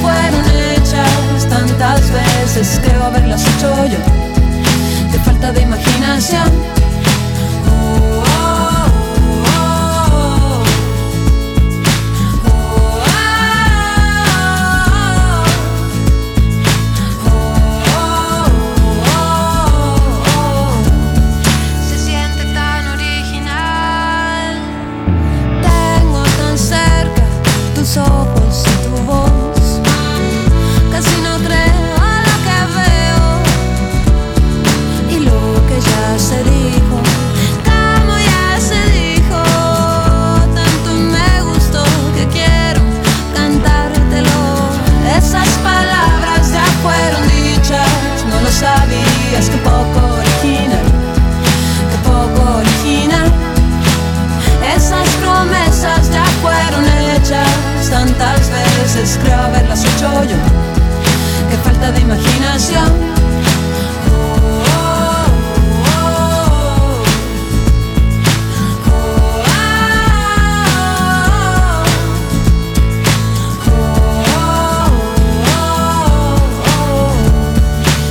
fueron hechas tantas veces, creo haberlas hecho yo, de falta de imaginación. tantas veces creo haberlas hecho yo. Qué falta de imaginación.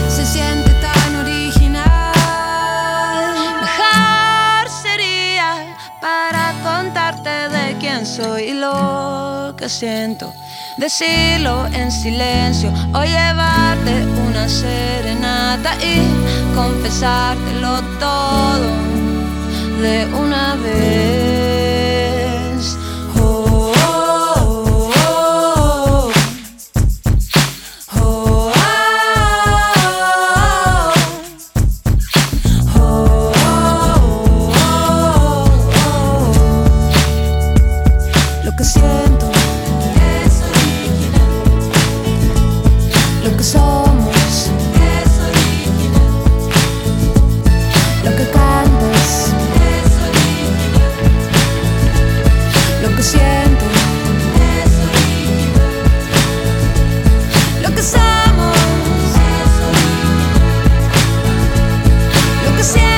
Se siente tan original. Para contarte de quién soy y lo que siento, decirlo en silencio o llevarte una serenata y confesártelo todo de una vez. Lo que cantas es sólido. Lo que siento es sólido. Lo que somos es sólido. Lo que siento.